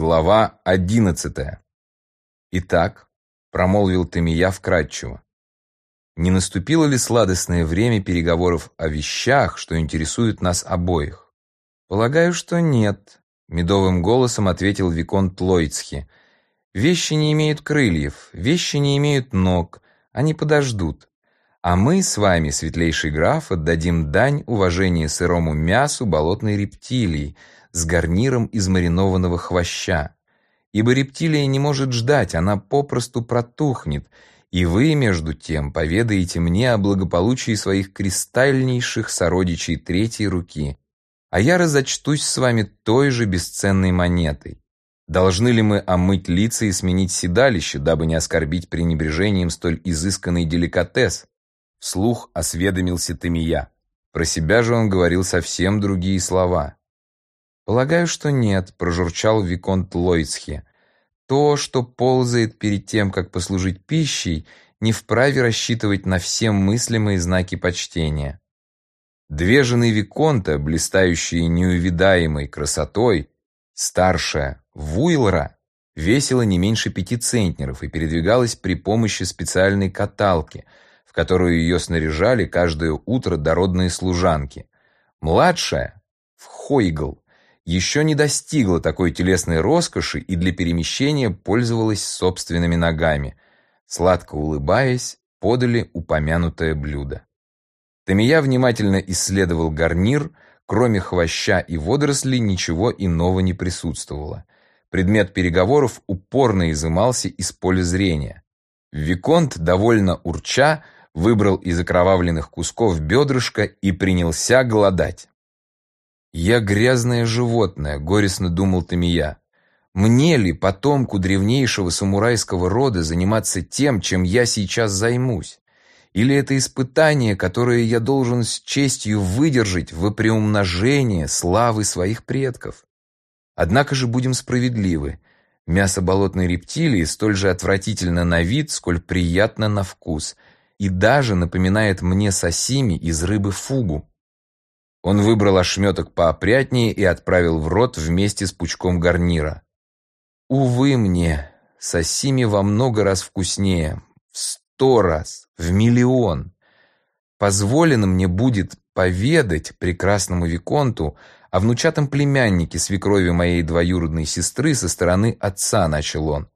Глава одиннадцатая. Итак, промолвил Тамия вкратчиво. Не наступило ли сладостное время переговоров о вещах, что интересуют нас обоих? Полагаю, что нет, медовым голосом ответил виконт Лойцхи. Вещи не имеют крыльев, вещи не имеют ног, они подождут. А мы с вами, светлейший граф, отдадим дань уважения сырому мясу болотной рептилии, с гарниром из маринованного хвоща. Ибо рептилия не может ждать, она попросту протухнет, и вы, между тем, поведаете мне о благополучии своих кристальнейших сородичей третьей руки, а я разочтусь с вами той же бесценной монетой. Должны ли мы омыть лица и сменить седалище, дабы не оскорбить пренебрежением столь изысканный деликатес? Вслух осведомился Тамия. Про себя же он говорил совсем другие слова. «Полагаю, что нет», — прожурчал Виконт Лойцхе. «То, что ползает перед тем, как послужить пищей, не вправе рассчитывать на все мыслимые знаки почтения». Две жены Виконта, блистающие неувидаемой красотой, старшая, Вуйлра, весила не меньше пяти центнеров и передвигалась при помощи специальной каталки, в которую ее снаряжали каждое утро дородные служанки. Младшая, Вхойгл, еще не достигла такой телесной роскоши и для перемещения пользовалась собственными ногами. Сладко улыбаясь, подали упомянутое блюдо. Тамия внимательно исследовал гарнир, кроме хвоща и водорослей ничего иного не присутствовало. Предмет переговоров упорно изымался из поля зрения. Виконт, довольно урча, выбрал из окровавленных кусков бедрышко и принялся голодать. «Я грязное животное», — горестно думал Тамия. «Мне ли, потомку древнейшего самурайского рода, заниматься тем, чем я сейчас займусь? Или это испытание, которое я должен с честью выдержать в приумножение славы своих предков? Однако же будем справедливы. Мясо болотной рептилии столь же отвратительно на вид, сколь приятно на вкус, и даже напоминает мне сосими из рыбы фугу. Он выбрал ошметок поопрятнее и отправил в рот вместе с пучком гарнира. Увы мне, сосими во много раз вкуснее, в сто раз, в миллион. Позволено мне будет поведать прекрасному виконту о внучатом племяннике свекрови моей двоюродной сестры со стороны отца, начал он.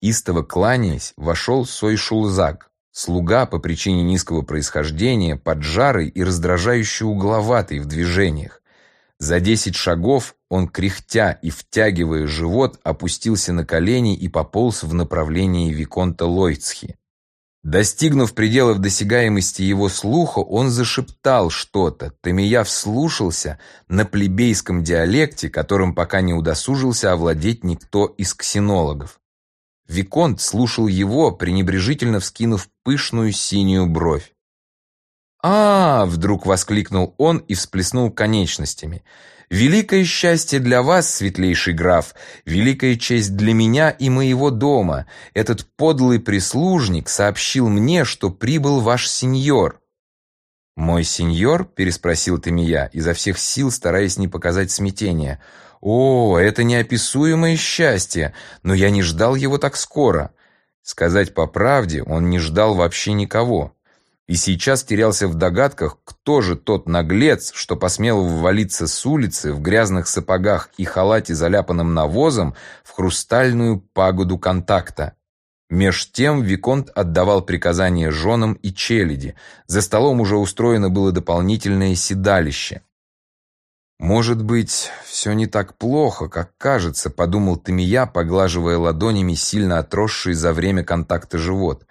Истово кланяясь, вошел Сой Шулзак, Слуга по причине низкого происхождения, поджарый и раздражающе угловатый в движениях. За десять шагов он, кряхтя и втягивая живот, опустился на колени и пополз в направлении Виконта Лойцхи. Достигнув пределов досягаемости его слуха, он зашептал что-то. Тамия вслушался на плебейском диалекте, которым пока не удосужился овладеть никто из ксенологов. Виконт слушал его, пренебрежительно вскинув пышную синюю бровь. «А!» — вдруг воскликнул он и всплеснул конечностями. «Великое счастье для вас, светлейший граф, великая честь для меня и моего дома. Этот подлый прислужник сообщил мне, что прибыл ваш сеньор». «Мой сеньор?» — переспросил Тамия, изо всех сил стараясь не показать смятения. О, это неописуемое счастье, но я не ждал его так скоро. Сказать по правде, он не ждал вообще никого. И сейчас терялся в догадках, кто же тот наглец, что посмел ввалиться с улицы в грязных сапогах и халате, заляпанным навозом, в хрустальную пагоду контакта. Меж тем Виконт отдавал приказания женам и челяди. За столом уже устроено было дополнительное седалище. «Может быть, все не так плохо, как кажется», — подумал Тамия, поглаживая ладонями сильно отросший за время контакта живот.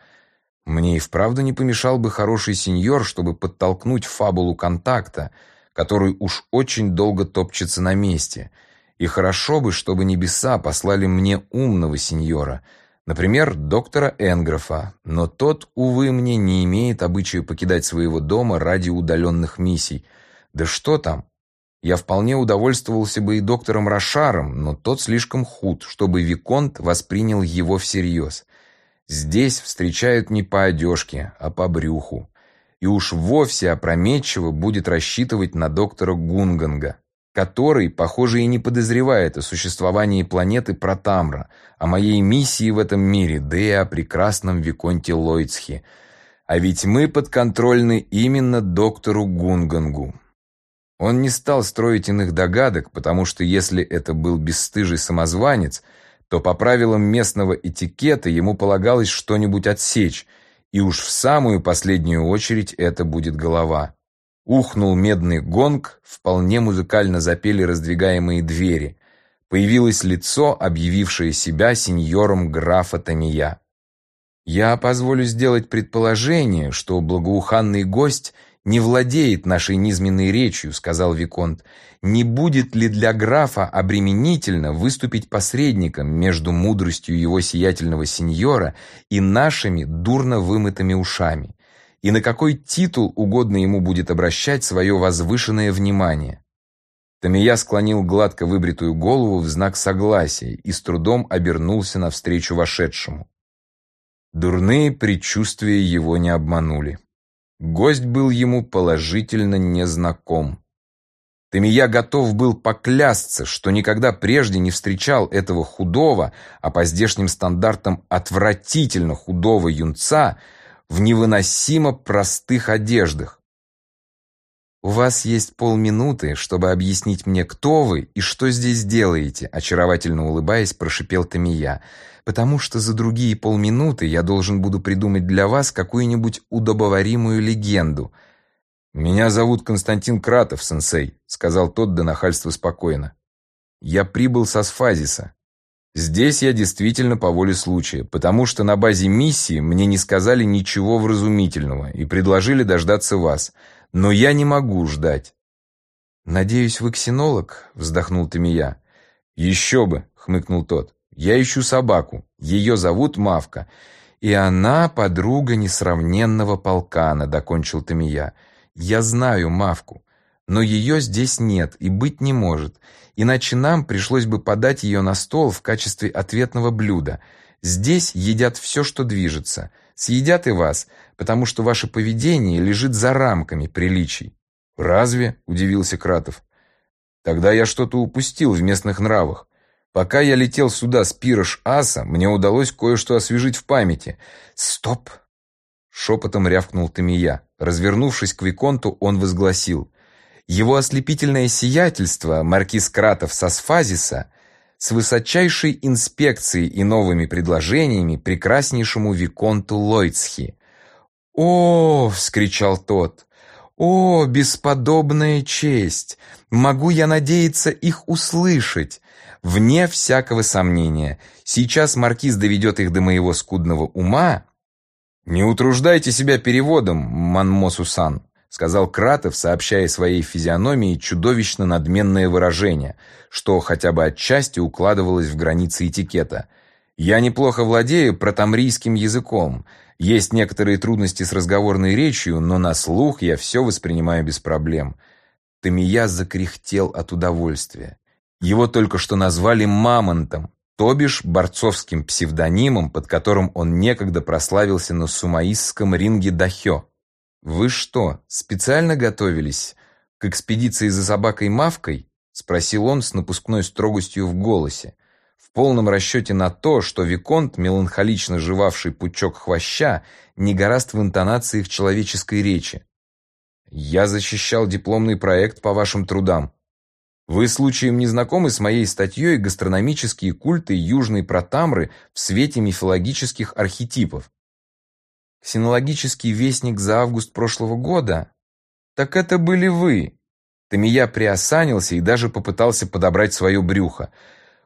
«Мне и вправду не помешал бы хороший сеньор, чтобы подтолкнуть фабулу контакта, который уж очень долго топчется на месте. И хорошо бы, чтобы небеса послали мне умного сеньора». Например, доктора Энгрофа, но тот, увы, мне не имеет обычая покидать своего дома ради удаленных миссий. Да что там, я вполне удовольствовался бы и доктором Рошаром, но тот слишком худ, чтобы Виконт воспринял его всерьез. Здесь встречают не по одежке, а по брюху. И уж вовсе опрометчиво будет рассчитывать на доктора Гунганга. который, похоже, и не подозревает о существовании планеты Протамра, о моей миссии в этом мире, да и о прекрасном Виконте Лойцхе. А ведь мы подконтрольны именно доктору Гунгангу. Он не стал строить иных догадок, потому что если это был бесстыжий самозванец, то по правилам местного этикета ему полагалось что-нибудь отсечь, и уж в самую последнюю очередь это будет голова. Ухнул медный гонг, вполне музыкально запели раздвигаемые двери. Появилось лицо, объявившее себя сеньором графа Тамия. Я позволю сделать предположение, что благоуханный гость не владеет нашей низменной речью, сказал виконт. Не будет ли для графа обременительно выступить посредником между мудростью его сиятельного сеньора и нашими дурно вымытыми ушами? И на какой титул угодно ему будет обращать свое возвышенное внимание? Тамия склонил гладко выбритую голову в знак согласия и с трудом обернулся навстречу вошедшему. Дурные предчувствия его не обманули. Гость был ему положительно незнаком. Тамия готов был поклясться, что никогда прежде не встречал этого худого, а по здешним стандартам отвратительно худого юнца в невыносимо простых одеждах. «У вас есть полминуты, чтобы объяснить мне, кто вы и что здесь делаете», очаровательно улыбаясь, прошипел Тамия потому что за другие полминуты я должен буду придумать для вас какую-нибудь удобоваримую легенду. Меня зовут Константин Кратов, сенсей, сказал тот до нахальства спокойно. Я прибыл со Сфазиса. Здесь я действительно по воле случая, потому что на базе миссии мне не сказали ничего вразумительного и предложили дождаться вас. Но я не могу ждать. Надеюсь, вы ксенолог, вздохнул Тамия. «Еще бы, хмыкнул тот. Я ищу собаку. Ее зовут Мавка. И она подруга несравненного полкана, докончил Тамия. Я знаю Мавку, но ее здесь нет и быть не может. Иначе нам пришлось бы подать ее на стол в качестве ответного блюда. Здесь едят все, что движется. Съедят и вас, потому что ваше поведение лежит за рамками приличий. Разве? удивился Кратов. Тогда я что-то упустил в местных нравах. Пока я летел сюда с пирош аса, мне удалось кое-что освежить в памяти. «Стоп!» Шепотом рявкнул Тамия. Развернувшись к Виконту, он возгласил. «Его ослепительное сиятельство, маркиз Кратов Сасфазиса, с высочайшей инспекцией и новыми предложениями прекраснейшему Виконту Лойцхи». «О!» — вскричал тот. «О, бесподобная честь! Могу я надеяться их услышать? Вне всякого сомнения, сейчас маркиз доведет их до моего скудного ума. Не утруждайте себя переводом, Манмосусан, сказал Кратов, сообщая своей физиономии чудовищно надменное выражение, что хотя бы отчасти укладывалось в границы этикета. Я неплохо владею протамрийским языком. Есть некоторые трудности с разговорной речью, но на слух я все воспринимаю без проблем. Тамия закряхтел от удовольствия. Его только что назвали Мамонтом, то бишь борцовским псевдонимом, под которым он некогда прославился на сумаистском ринге Дахё. «Вы что, специально готовились к экспедиции за собакой Мавкой?» — спросил он с напускной строгостью в голосе, в полном расчете на то, что Виконт, меланхолично жевавший пучок хвоща, не гораст в интонациях человеческой речи. «Я защищал дипломный проект по вашим трудам», вы случаем не знакомы с моей статьей «Гастрономические культы Южной Протамры в свете мифологических архетипов»? Ксенологический вестник за август прошлого года? Так это были вы. Тамия приосанился и даже попытался подобрать свое брюхо.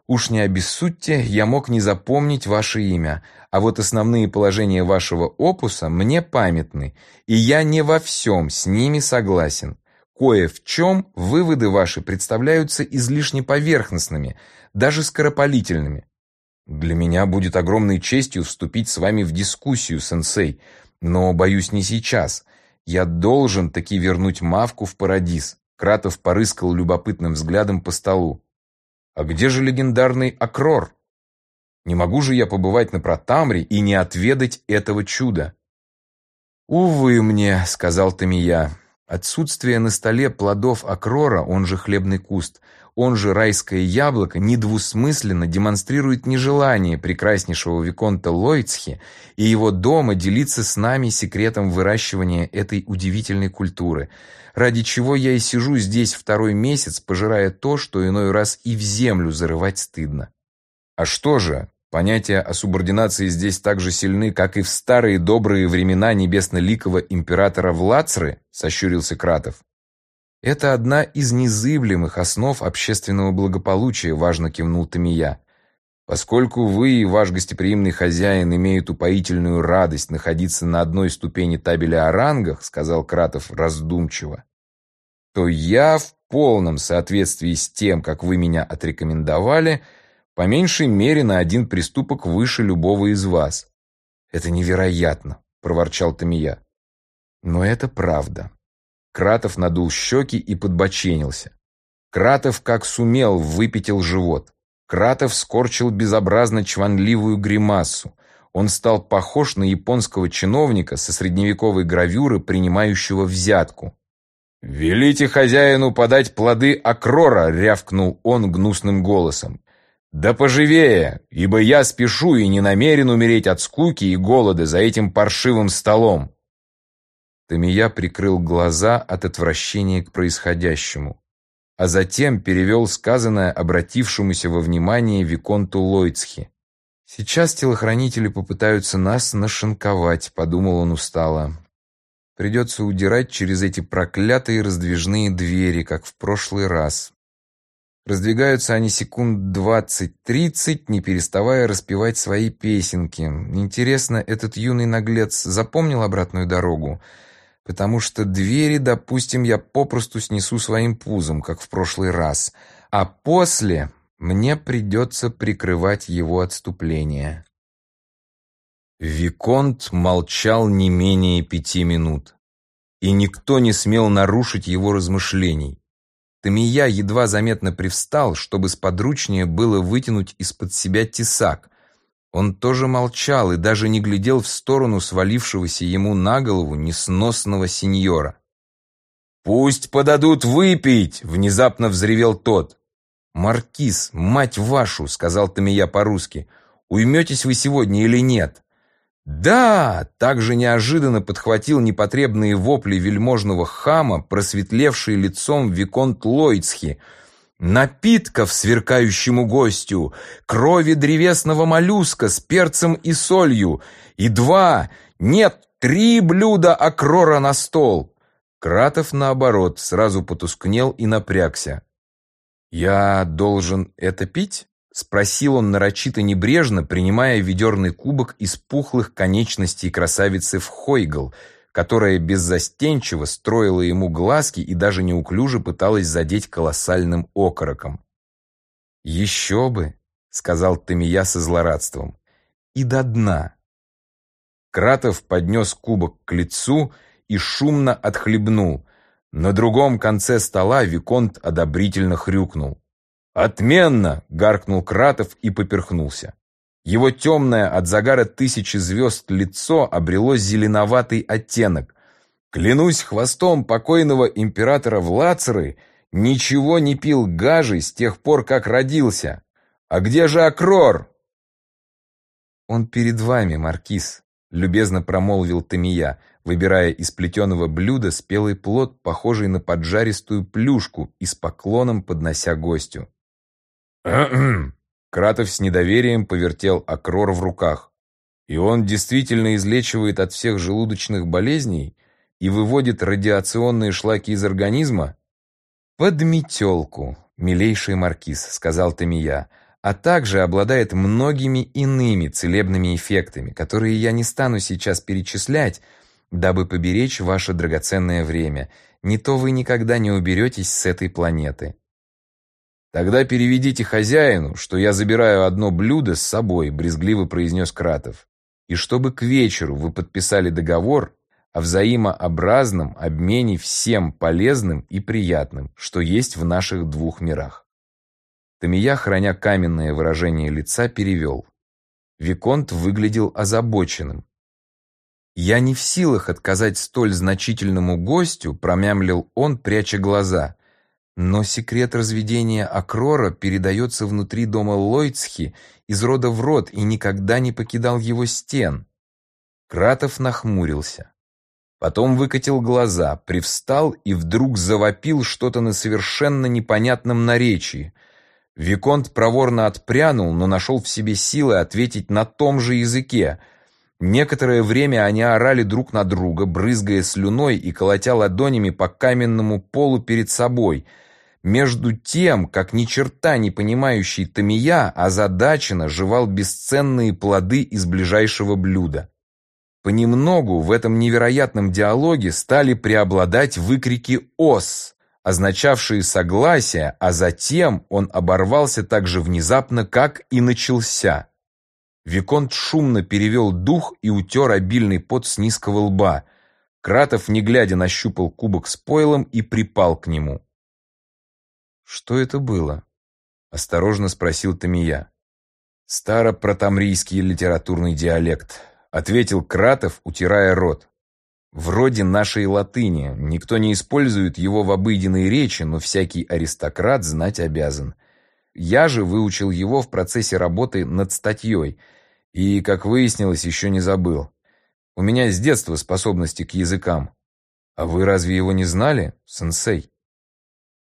Уж не обессудьте, я мог не запомнить ваше имя, а вот основные положения вашего опуса мне памятны, и я не во всем с ними согласен. Кое в чем выводы ваши представляются излишне поверхностными, даже скоропалительными. Для меня будет огромной честью вступить с вами в дискуссию, сенсей, но, боюсь, не сейчас. Я должен таки вернуть Мавку в Парадис. Кратов порыскал любопытным взглядом по столу. А где же легендарный Акрор? Не могу же я побывать на Протамре и не отведать этого чуда. «Увы мне», — сказал Тамия, Отсутствие на столе плодов акрора, он же хлебный куст, он же райское яблоко, недвусмысленно демонстрирует нежелание прекраснейшего Виконта Лойцхи и его дома делиться с нами секретом выращивания этой удивительной культуры, ради чего я и сижу здесь второй месяц, пожирая то, что иной раз и в землю зарывать стыдно. А что же, понятия о субординации здесь так же сильны, как и в старые добрые времена небесно-ликого императора Влацры, сощурился Кратов. Это одна из незыблемых основ общественного благополучия, важно кивнул Тамия. Поскольку вы и ваш гостеприимный хозяин имеют упоительную радость находиться на одной ступени табеля о рангах, сказал Кратов раздумчиво, то я в полном соответствии с тем, как вы меня отрекомендовали, по меньшей мере на один приступок выше любого из вас. Это невероятно, проворчал Тамия. Но это правда. Кратов надул щеки и подбоченился. Кратов, как сумел, выпятил живот. Кратов скорчил безобразно чванливую гримасу. Он стал похож на японского чиновника со средневековой гравюры, принимающего взятку. «Велите хозяину подать плоды акрора!» — рявкнул он гнусным голосом. «Да поживее, ибо я спешу и не намерен умереть от скуки и голода за этим паршивым столом!» Тамия прикрыл глаза от отвращения к происходящему, а затем перевел сказанное обратившемуся во внимание Виконту Лойцхи. «Сейчас телохранители попытаются нас нашинковать», — подумал он устало. «Придется удирать через эти проклятые раздвижные двери, как в прошлый раз». Раздвигаются они секунд двадцать-тридцать, не переставая распевать свои песенки. Интересно, этот юный наглец запомнил обратную дорогу? Потому что двери, допустим, я попросту снесу своим пузом, как в прошлый раз, а после мне придется прикрывать его отступление. Виконт молчал не менее пяти минут, и никто не смел нарушить его размышлений. Тамия едва заметно привстал, чтобы сподручнее было вытянуть из-под себя тесак, он тоже молчал и даже не глядел в сторону свалившегося ему на голову несносного сеньора. «Пусть подадут выпить!» — внезапно взревел тот. «Маркиз, мать вашу!» — сказал Тамия по-русски. «Уйметесь вы сегодня или нет?» «Да!» — также неожиданно подхватил непотребные вопли вельможного хама, просветлевший лицом Виконт Лойцхи — напитков сверкающему гостю, крови древесного моллюска с перцем и солью, и два, нет, три блюда акрора на стол. Кратов, наоборот, сразу потускнел и напрягся. «Я должен это пить?» — спросил он нарочито небрежно, принимая ведерный кубок из пухлых конечностей красавицы в Хойгл — которая беззастенчиво строила ему глазки и даже неуклюже пыталась задеть колоссальным окороком. «Еще бы!» — сказал Тамия со злорадством. «И до дна!» Кратов поднес кубок к лицу и шумно отхлебнул. На другом конце стола Виконт одобрительно хрюкнул. «Отменно!» — гаркнул Кратов и поперхнулся. Его темное от загара тысячи звезд лицо обрело зеленоватый оттенок. Клянусь хвостом покойного императора Влацеры, ничего не пил гажи с тех пор, как родился. А где же Акрор? Он перед вами, маркиз, любезно промолвил Тамия, выбирая из плетеного блюда спелый плод, похожий на поджаристую плюшку, и с поклоном поднося гостю. Кратов с недоверием повертел Акрор в руках. И он действительно излечивает от всех желудочных болезней и выводит радиационные шлаки из организма? «Под метелку, милейший маркиз», — сказал Тамия, «а также обладает многими иными целебными эффектами, которые я не стану сейчас перечислять, дабы поберечь ваше драгоценное время. Не то вы никогда не уберетесь с этой планеты». «Тогда переведите хозяину, что я забираю одно блюдо с собой», — брезгливо произнес Кратов. «И чтобы к вечеру вы подписали договор о взаимообразном обмене всем полезным и приятным, что есть в наших двух мирах». Тамия, храня каменное выражение лица, перевел. Виконт выглядел озабоченным. «Я не в силах отказать столь значительному гостю», — промямлил он, пряча глаза. «Но секрет разведения Акрора передается внутри дома Лойцхи из рода в род и никогда не покидал его стен». Кратов нахмурился. Потом выкатил глаза, привстал и вдруг завопил что-то на совершенно непонятном наречии. Виконт проворно отпрянул, но нашел в себе силы ответить на том же языке — Некоторое время они орали друг на друга, брызгая слюной и колотя ладонями по каменному полу перед собой. Между тем, как ни черта не понимающий Тамия озадаченно жевал бесценные плоды из ближайшего блюда. Понемногу в этом невероятном диалоге стали преобладать выкрики «Ос!», означавшие согласие, а затем он оборвался так же внезапно, как и начался. Виконт шумно перевел дух и утер обильный пот с низкого лба. Кратов, не глядя, нащупал кубок с пойлом и припал к нему. «Что это было?» — осторожно спросил Тамия. «Старопротамрийский литературный диалект», — ответил Кратов, утирая рот. «Вроде нашей латыни. Никто не использует его в обыденной речи, но всякий аристократ знать обязан. Я же выучил его в процессе работы над статьей — и, как выяснилось, еще не забыл. У меня с детства способности к языкам. А вы разве его не знали, сенсей?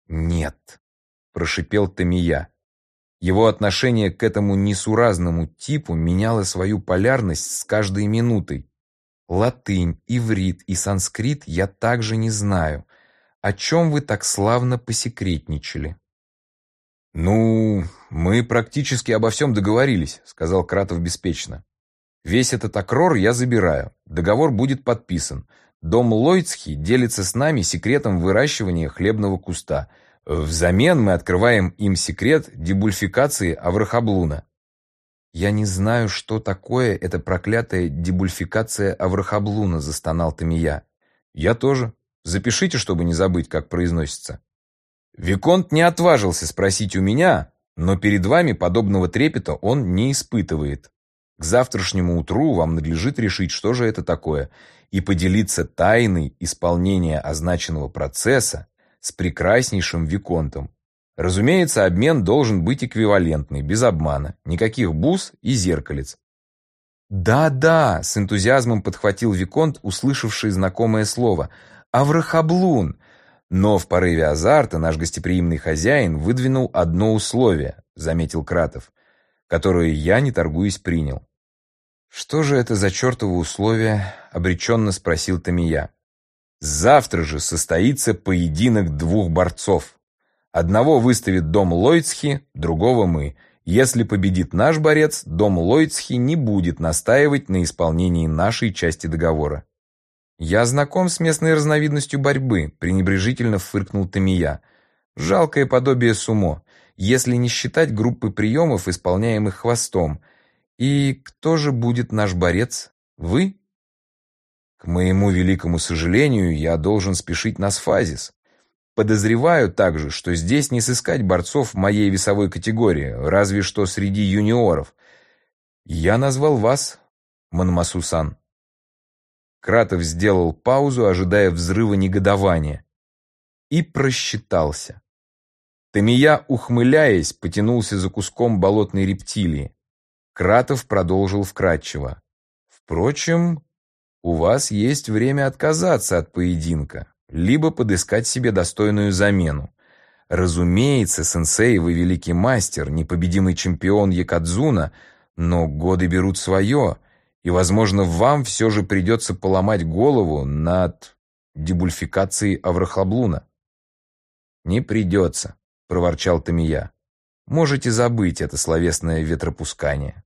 Нет, прошипел Тамия. Его отношение к этому несуразному типу меняло свою полярность с каждой минутой. Латынь, иврит и санскрит я также не знаю. О чем вы так славно посекретничали? «Ну, мы практически обо всем договорились», — сказал Кратов беспечно. «Весь этот акрор я забираю. Договор будет подписан. Дом Лойцхи делится с нами секретом выращивания хлебного куста. Взамен мы открываем им секрет дебульфикации Аврахаблуна». «Я не знаю, что такое эта проклятая дебульфикация Аврахаблуна», — застонал Тамия. «Я тоже. Запишите, чтобы не забыть, как произносится». Виконт не отважился спросить у меня, но перед вами подобного трепета он не испытывает. К завтрашнему утру вам надлежит решить, что же это такое, и поделиться тайной исполнения означенного процесса с прекраснейшим Виконтом. Разумеется, обмен должен быть эквивалентный, без обмана, никаких бус и зеркалец. «Да-да», — с энтузиазмом подхватил Виконт, услышавший знакомое слово. «Аврахаблун! Но в порыве азарта наш гостеприимный хозяин выдвинул одно условие, заметил Кратов, которое я, не торгуясь, принял. «Что же это за чертово условие?» — обреченно спросил Тамия. «Завтра же состоится поединок двух борцов. Одного выставит дом Лойцхи, другого мы. Если победит наш борец, дом Лойцхи не будет настаивать на исполнении нашей части договора. «Я знаком с местной разновидностью борьбы», — пренебрежительно фыркнул Тамия. «Жалкое подобие сумо, если не считать группы приемов, исполняемых хвостом. И кто же будет наш борец? Вы?» «К моему великому сожалению, я должен спешить на сфазис. Подозреваю также, что здесь не сыскать борцов моей весовой категории, разве что среди юниоров. Я назвал вас, Манмасусан. Кратов сделал паузу, ожидая взрыва негодования. И просчитался. Тамия, ухмыляясь, потянулся за куском болотной рептилии. Кратов продолжил вкратчиво. «Впрочем, у вас есть время отказаться от поединка, либо подыскать себе достойную замену. Разумеется, сенсей, вы великий мастер, непобедимый чемпион Якадзуна, но годы берут свое, и, возможно, вам все же придется поломать голову над дебульфикацией Аврахаблуна. «Не придется», — проворчал Тамия. «Можете забыть это словесное ветропускание».